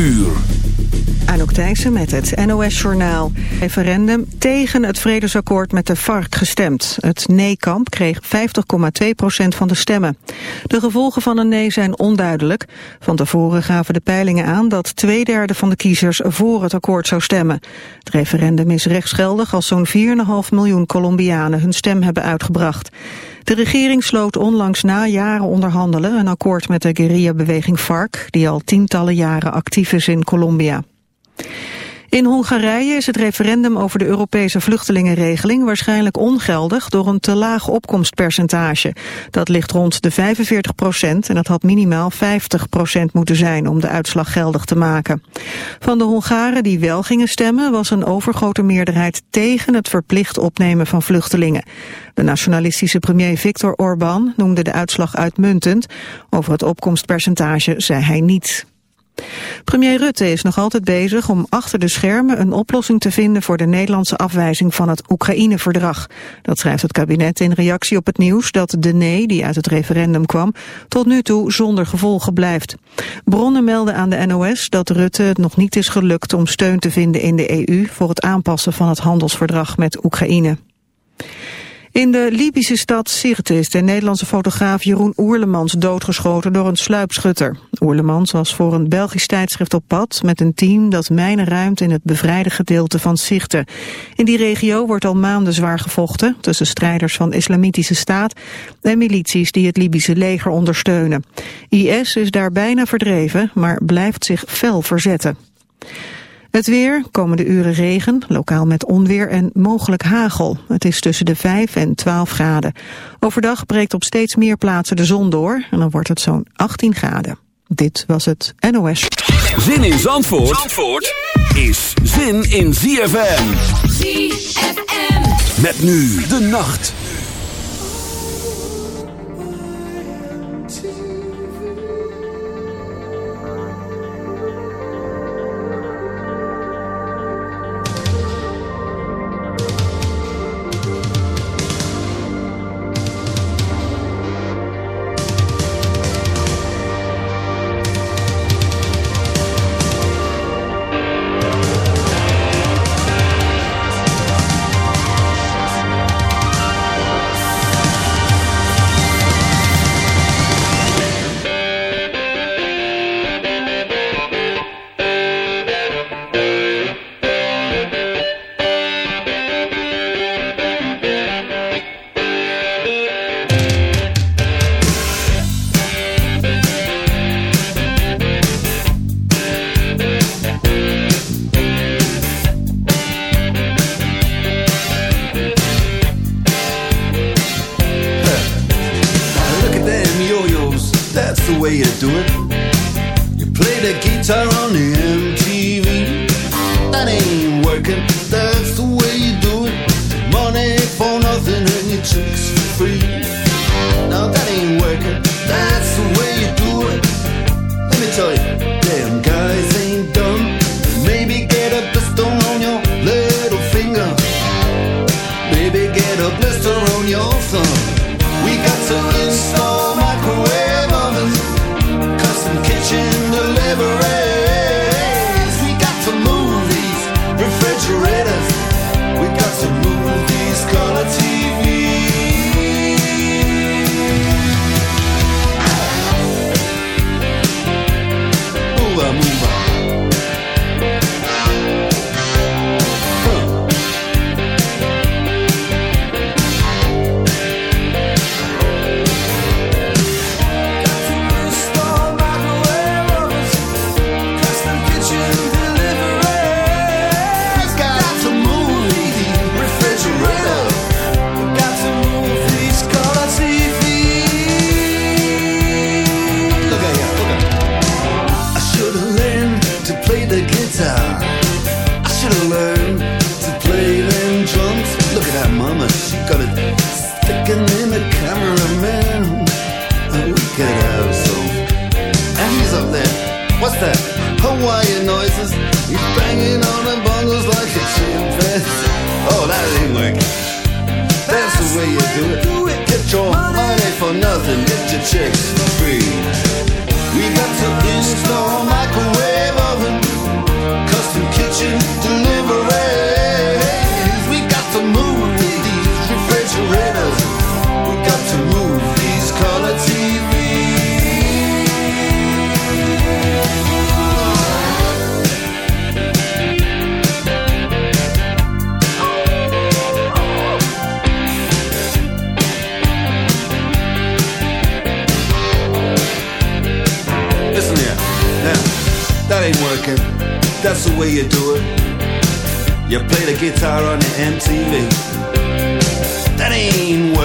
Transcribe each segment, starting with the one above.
uur. Anouk Thijssen met het NOS-journaal. Referendum tegen het vredesakkoord met de FARC gestemd. Het nee-kamp kreeg 50,2% van de stemmen. De gevolgen van een nee zijn onduidelijk. Van tevoren gaven de peilingen aan dat twee derde van de kiezers voor het akkoord zou stemmen. Het referendum is rechtsgeldig als zo'n 4,5 miljoen Colombianen hun stem hebben uitgebracht. De regering sloot onlangs na jaren onderhandelen een akkoord met de guerrillabeweging FARC, die al tientallen jaren actief is in Colombia. In Hongarije is het referendum over de Europese vluchtelingenregeling waarschijnlijk ongeldig door een te laag opkomstpercentage. Dat ligt rond de 45 procent en dat had minimaal 50 procent moeten zijn om de uitslag geldig te maken. Van de Hongaren die wel gingen stemmen was een overgrote meerderheid tegen het verplicht opnemen van vluchtelingen. De nationalistische premier Viktor Orbán noemde de uitslag uitmuntend. Over het opkomstpercentage zei hij niets. Premier Rutte is nog altijd bezig om achter de schermen een oplossing te vinden voor de Nederlandse afwijzing van het Oekraïne-verdrag. Dat schrijft het kabinet in reactie op het nieuws dat de nee, die uit het referendum kwam, tot nu toe zonder gevolgen blijft. Bronnen melden aan de NOS dat Rutte het nog niet is gelukt om steun te vinden in de EU voor het aanpassen van het handelsverdrag met Oekraïne. In de Libische stad Sirte is de Nederlandse fotograaf Jeroen Oerlemans doodgeschoten door een sluipschutter. Oerlemans was voor een Belgisch tijdschrift op pad met een team dat mijnen ruimt in het bevrijde gedeelte van Sirte. In die regio wordt al maanden zwaar gevochten tussen strijders van Islamitische Staat en milities die het Libische leger ondersteunen. IS is daar bijna verdreven, maar blijft zich fel verzetten. Het weer, komende uren regen, lokaal met onweer en mogelijk hagel. Het is tussen de 5 en 12 graden. Overdag breekt op steeds meer plaatsen de zon door en dan wordt het zo'n 18 graden. Dit was het NOS. Zin in Zandvoort, Zandvoort is zin in ZFM. ZFM. Met nu de nacht.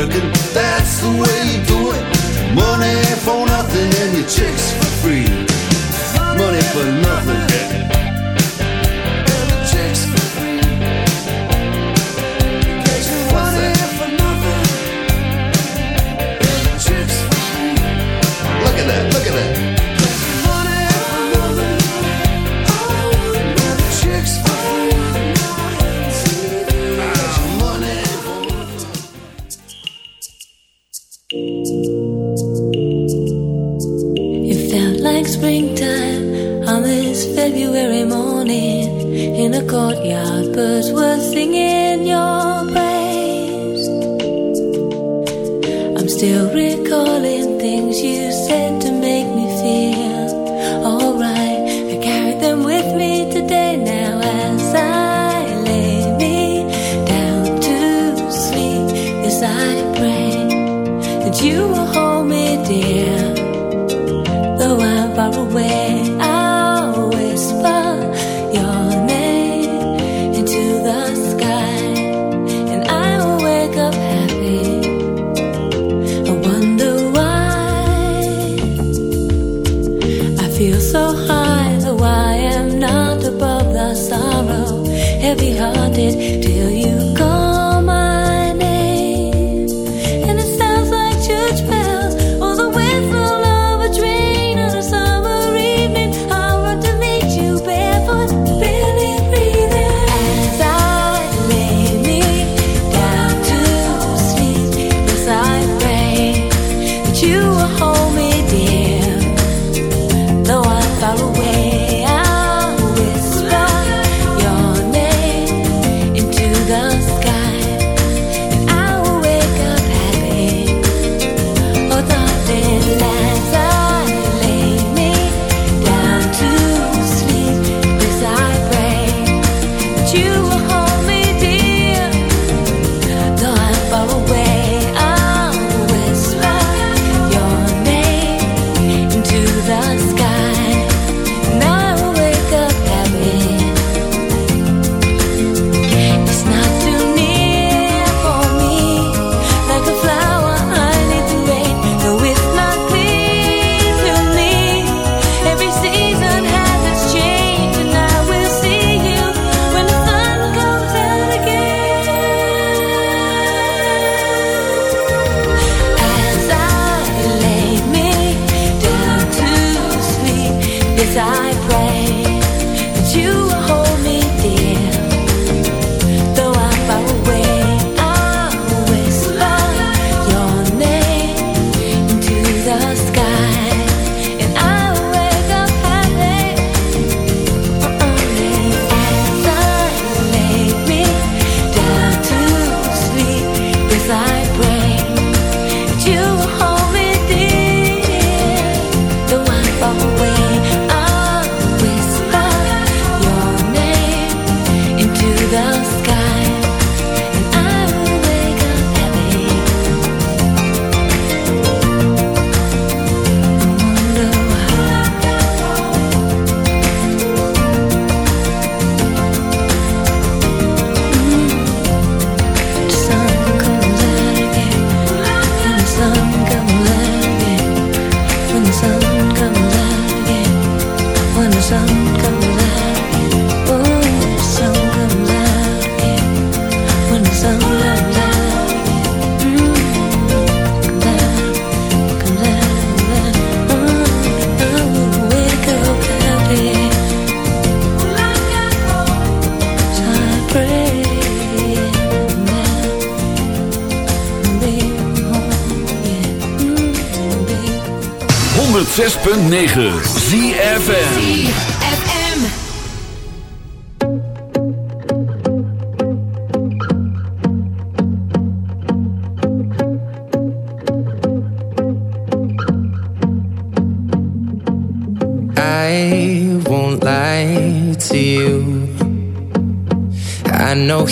That's the way 106.9 ZFN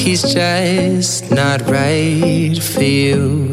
he's just not right for you.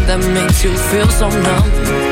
that makes you feel so numb.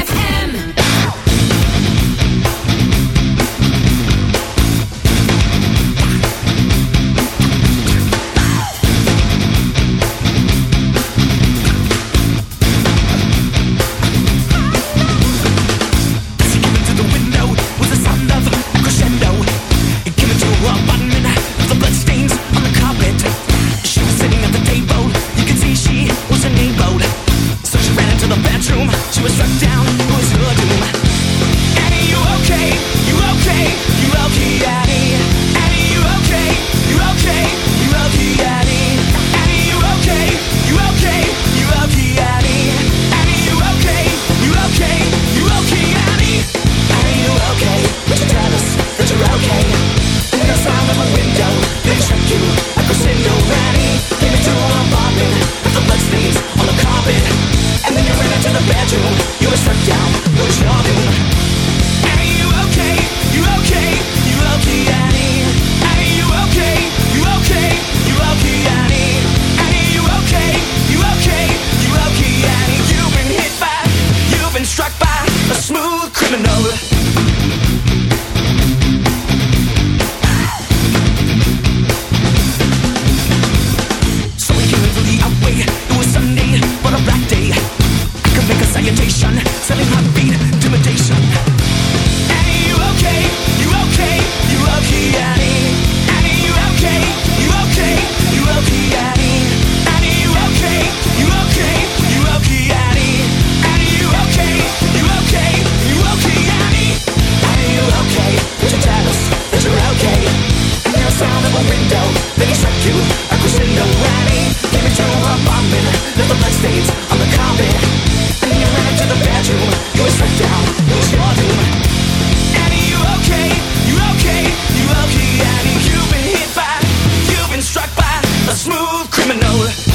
criminal.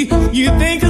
You think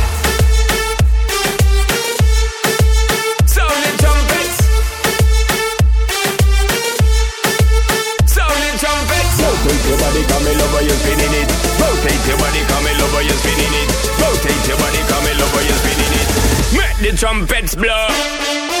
the trumpets blow.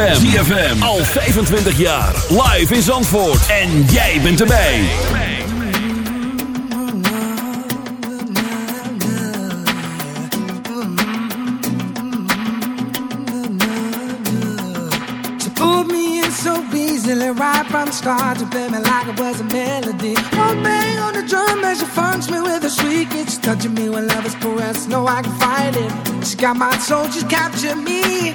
ZFM. ZFM. Al 25 jaar. Live in Zandvoort. En jij bent erbij. She pulled me in so easily right from the start. She played me like it was a melody. One bang on the drum as she funks me with a shriek. It's touching me when love is caressed. No, I can fight it. She got my soul. She's captured me.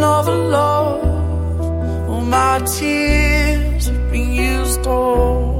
another love. All my tears have been used up.